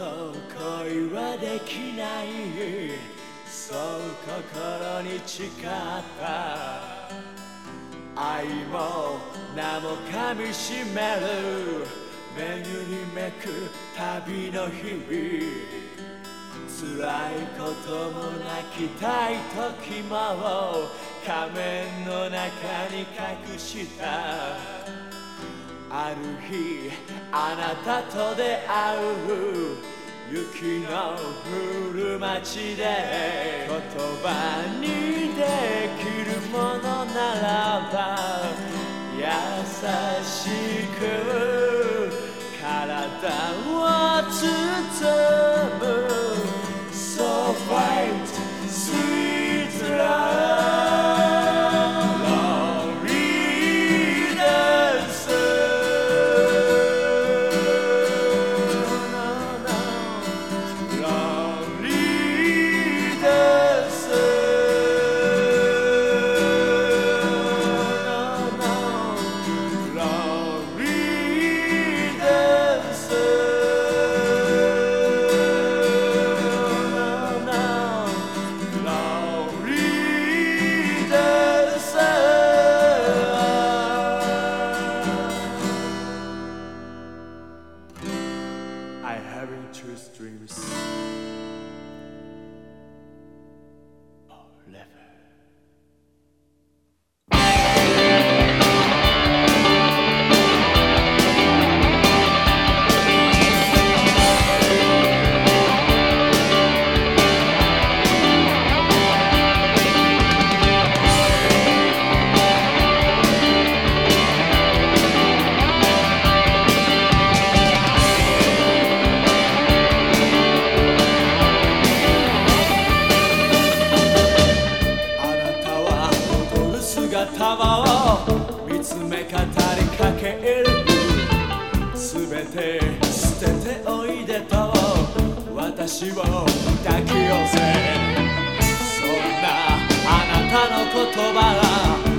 と恋はできないそう心に誓った愛も名も噛みしめる。目にめく旅の日。々辛いことも泣きたい時も仮面の中に隠した。ある日あなたと出会う雪の降る街で言葉にできるものならば優しく体を包 adventurous dreamers. て捨てておいでと私を抱き寄せ」「そんなあなたの言葉